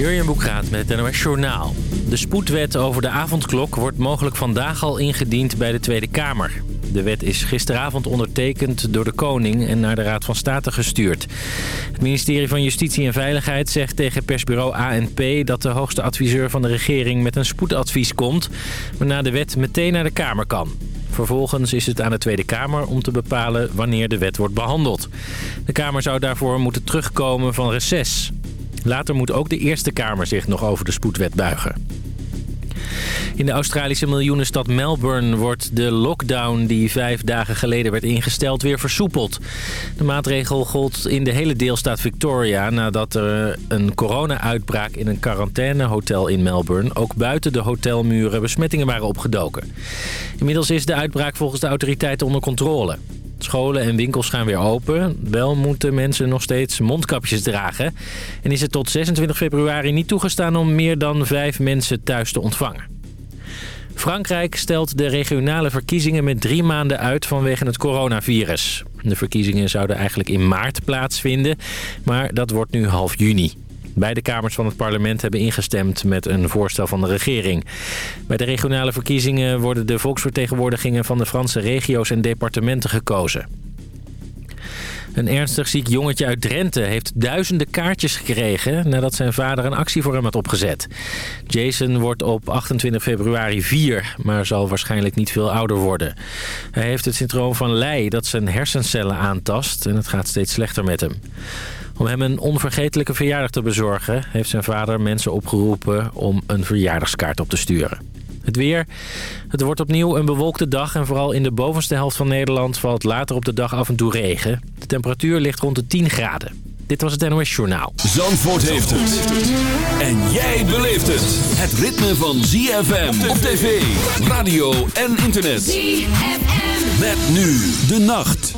Jurjen Boekraat met het NOS Journaal. De spoedwet over de avondklok wordt mogelijk vandaag al ingediend bij de Tweede Kamer. De wet is gisteravond ondertekend door de koning en naar de Raad van State gestuurd. Het ministerie van Justitie en Veiligheid zegt tegen persbureau ANP... dat de hoogste adviseur van de regering met een spoedadvies komt... waarna de wet meteen naar de Kamer kan. Vervolgens is het aan de Tweede Kamer om te bepalen wanneer de wet wordt behandeld. De Kamer zou daarvoor moeten terugkomen van reces. Later moet ook de Eerste Kamer zich nog over de spoedwet buigen. In de Australische miljoenenstad Melbourne wordt de lockdown die vijf dagen geleden werd ingesteld weer versoepeld. De maatregel gold in de hele deelstaat Victoria nadat er een corona-uitbraak in een quarantainehotel in Melbourne ook buiten de hotelmuren besmettingen waren opgedoken. Inmiddels is de uitbraak volgens de autoriteiten onder controle. Scholen en winkels gaan weer open. Wel moeten mensen nog steeds mondkapjes dragen. En is het tot 26 februari niet toegestaan om meer dan vijf mensen thuis te ontvangen. Frankrijk stelt de regionale verkiezingen met drie maanden uit vanwege het coronavirus. De verkiezingen zouden eigenlijk in maart plaatsvinden, maar dat wordt nu half juni. Beide kamers van het parlement hebben ingestemd met een voorstel van de regering. Bij de regionale verkiezingen worden de volksvertegenwoordigingen van de Franse regio's en departementen gekozen. Een ernstig ziek jongetje uit Drenthe heeft duizenden kaartjes gekregen... nadat zijn vader een actie voor hem had opgezet. Jason wordt op 28 februari 4, maar zal waarschijnlijk niet veel ouder worden. Hij heeft het syndroom van Leij dat zijn hersencellen aantast... en het gaat steeds slechter met hem. Om hem een onvergetelijke verjaardag te bezorgen... heeft zijn vader mensen opgeroepen om een verjaardagskaart op te sturen. Het weer. Het wordt opnieuw een bewolkte dag en vooral in de bovenste helft van Nederland valt later op de dag af en toe regen. De temperatuur ligt rond de 10 graden. Dit was het NOS Journaal. Zandvoort heeft het. En jij beleeft het. Het ritme van ZFM op tv, radio en internet. ZFM. Met nu de nacht.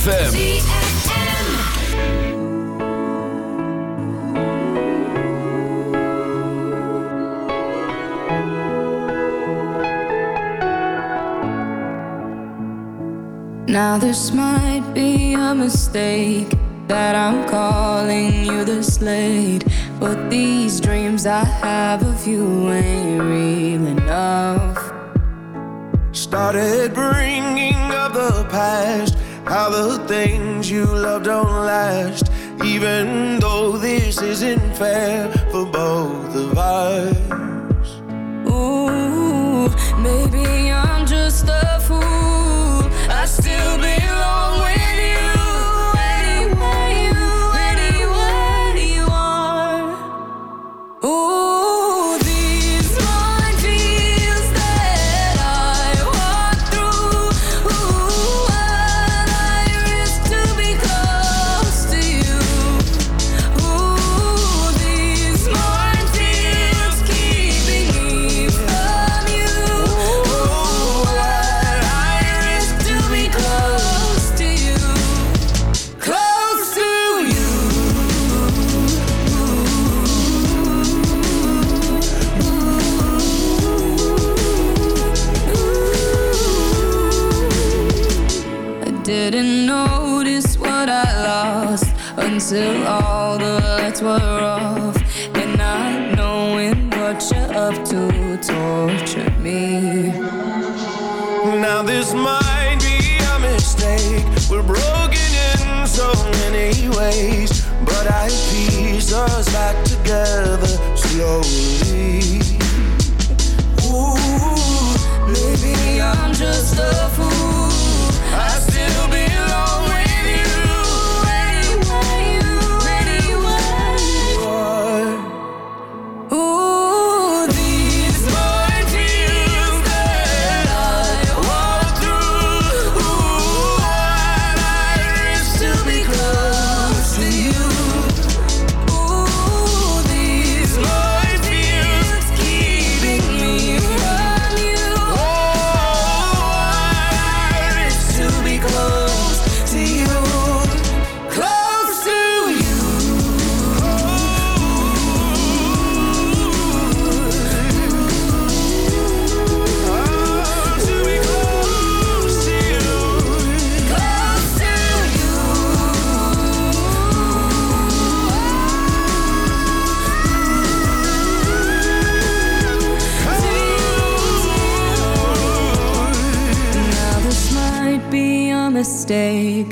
ZFM. Now this might be a mistake that I'm calling you this late, but these dreams I have of you ain't real enough. Started bringing up the past the things you love don't last, even though this isn't fair for both of us. Ooh, maybe I'm just a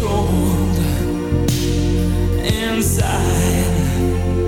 Cold inside.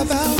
about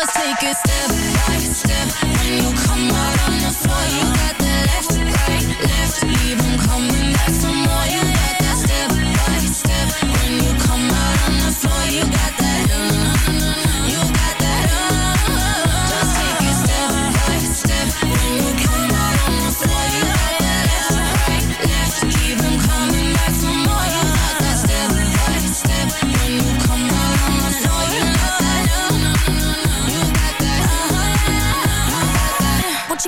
Just take a step.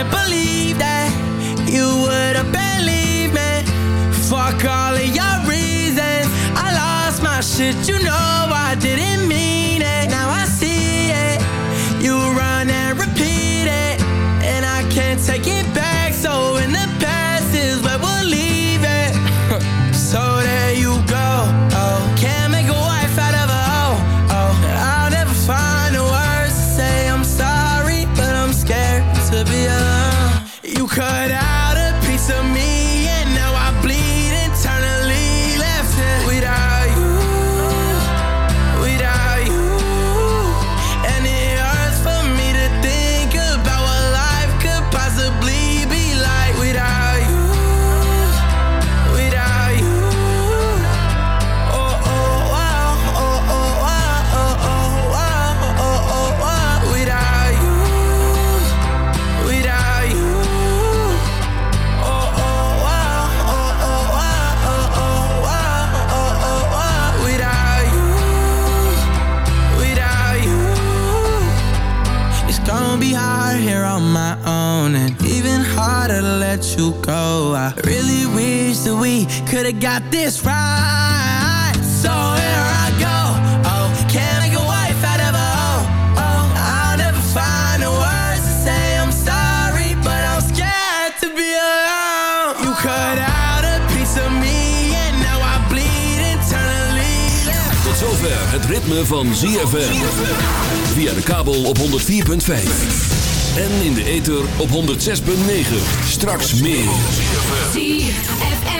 can't believe that you would have believed me. Fuck all of your reasons. I lost my shit, you know I didn't got this right. So here I go. Oh, can't make a wife out of a hoe. Oh, I'll never find the words to say I'm sorry, but I'm scared to be alone. You cut out a piece of me and now I bleed internally. Tot zover het ritme van ZFM. Via de kabel op 104.5. En in de ether op 106.9. Straks meer. ZFM.